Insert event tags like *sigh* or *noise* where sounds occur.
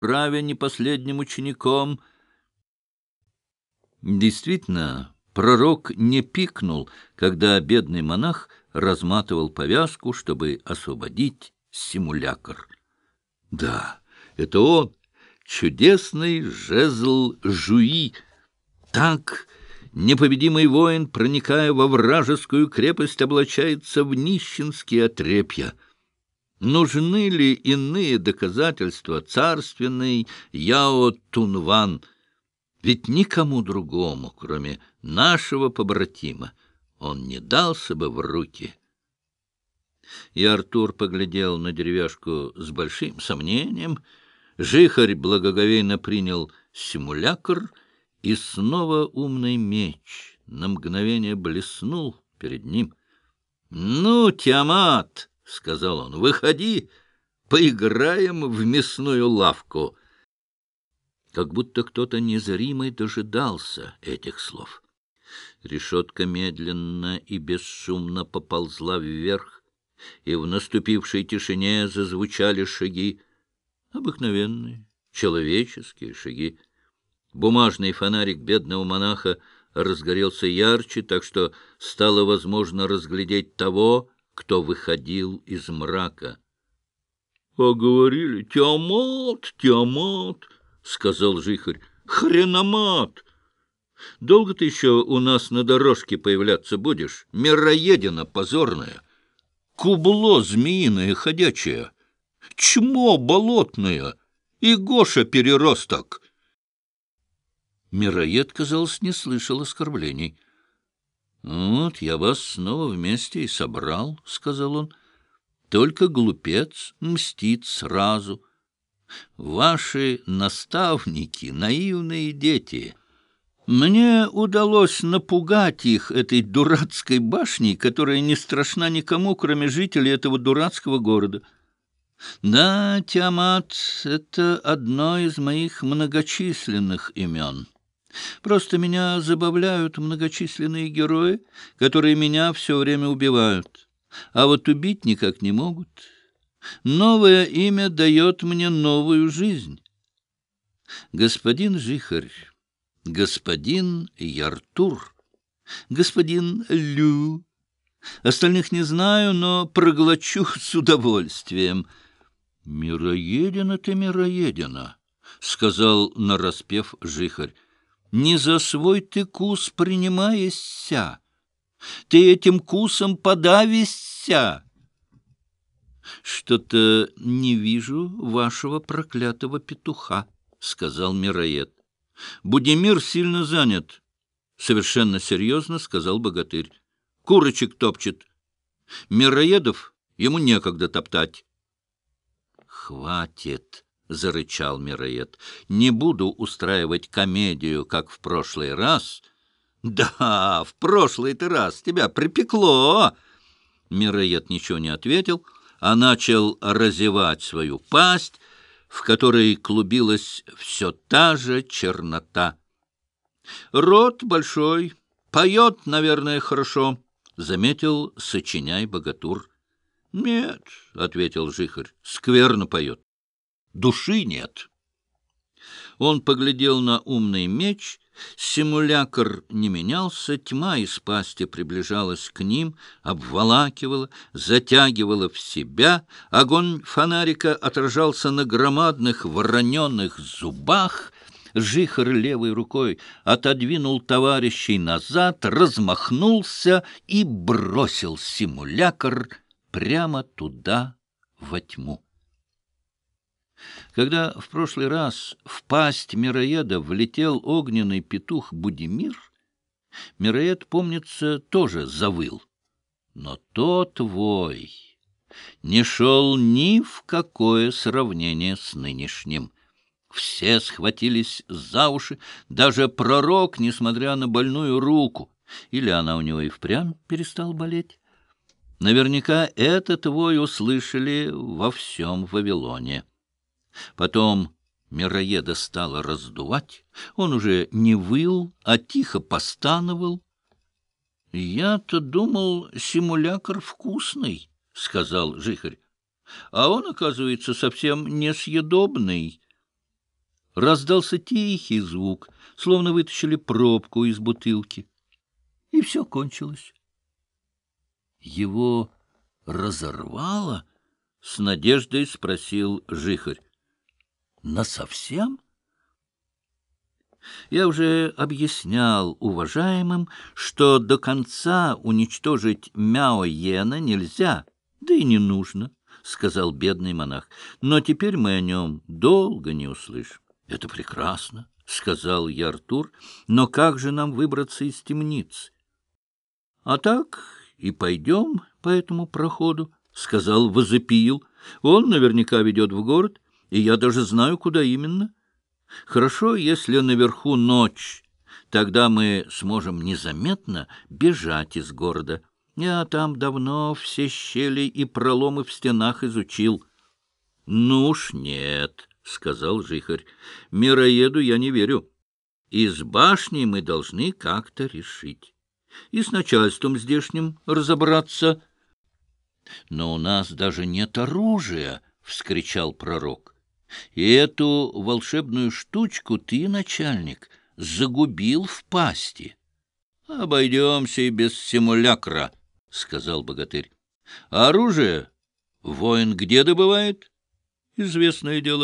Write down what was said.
праве не последним учеником. Действительно, пророк не пикнул, когда бедный монах разматывал повязку, чтобы освободить симулякр. Да, это он, чудесный жезл Жуи. Так непобедимый воин, проникая во вражескую крепость, облачается в нищенские отрепья. Нужны ли иные доказательства царственный Яо Тунван? Ведь никому другому, кроме нашего побратима, он не дался бы в руки. И Артур поглядел на деревяшку с большим сомнением. Жихарь благоговейно принял симулякр, и снова умный меч на мгновение блеснул перед ним. — Ну, Тиамат, — сказал он, — выходи, поиграем в мясную лавку. Как будто кто-то незримый дожидался этих слов. Решетка медленно и бесшумно поползла вверх, и в наступившей тишине зазвучали шаги, обыкновенные, человеческие шаги. Бумажный фонарик бедного монаха разгорелся ярче, так что стало возможно разглядеть того, кто выходил из мрака. — А говорили, Тиамат, Тиамат, — сказал жихарь, — хреномат! Долго ты еще у нас на дорожке появляться будешь? Мироедина позорная, кубло змеиное ходячее, чмо болотное и Гоша переросток. Мироед, казалось, не слышал оскорблений. — Вот я вас снова вместе и собрал, — сказал он. — Только глупец мстит сразу. Ваши наставники — наивные дети. Мне удалось напугать их этой дурацкой башней, которая не страшна никому, кроме жителей этого дурацкого города. Да, Тиамат — это одно из моих многочисленных имен. Просто меня забавляют многочисленные герои, которые меня все время убивают, а вот убить никак не могут. Новое имя дает мне новую жизнь. Господин Жихарь, господин Яртур, господин Лю. Остальных не знаю, но проглочу *laughs* с удовольствием. — Мироедина ты, мироедина, — сказал нараспев Жихарь не за свой ты кус принимаешься, ты этим кусом подавишься. Что-то не вижу вашего проклятого петуха, — сказал Мироед. Будимир сильно занят, — совершенно серьезно сказал богатырь. Курочек топчет. Мироедов ему некогда топтать. Хватит, — зарычал Мироед. — Не буду устраивать комедию, как в прошлый раз. — Да, в прошлый-то раз тебя припекло! Мироед ничего не ответил, а начал разевать свою пасть, в которой клубилась все та же чернота. — Рот большой, поет, наверное, хорошо, — заметил сочиняй богатур. — Нет, — ответил жихарь, — скверно поет души нет. Он поглядел на умный меч, симулякр не менялся, тьма из пасти приближалась к ним, обволакивала, затягивала в себя, огонь фонарика отражался на громадных вороненных зубах, Жихар левой рукой отодвинул товарищей назад, размахнулся и бросил симулякр прямо туда, во тьму. Когда в прошлый раз в пасть мироеда влетел огненный петух Будимир, мироед, помнится, тоже завыл. Но тот вой не шел ни в какое сравнение с нынешним. Все схватились за уши, даже пророк, несмотря на больную руку. Или она у него и впрямь перестала болеть? Наверняка этот вой услышали во всем Вавилоне. Потом мироеда стало раздувать. Он уже не выл, а тихо постановал. — Я-то думал, симулякр вкусный, — сказал жихарь. — А он, оказывается, совсем несъедобный. Раздался тихий звук, словно вытащили пробку из бутылки. И все кончилось. Его разорвало? — с надеждой спросил Жихарь. — Насовсем? Я уже объяснял уважаемым, что до конца уничтожить Мяо-Йена нельзя, да и не нужно, — сказал бедный монах. — Но теперь мы о нем долго не услышим. — Это прекрасно, — сказал я Артур, — но как же нам выбраться из темницы? — А так и пойдем по этому проходу, — сказал Возопиил. — Он наверняка ведет в город, и я даже знаю, куда именно. Хорошо, если наверху ночь, тогда мы сможем незаметно бежать из города. Я там давно все щели и проломы в стенах изучил. — Ну уж нет, — сказал Жихарь, — мироеду я не верю. Из башни мы должны как-то решить. И с начальством здешним разобраться. — Но у нас даже нет оружия, — вскричал пророк. — И эту волшебную штучку ты, начальник, загубил в пасти. — Обойдемся и без симулякра, — сказал богатырь. — Оружие воин где добывает? Известное дело.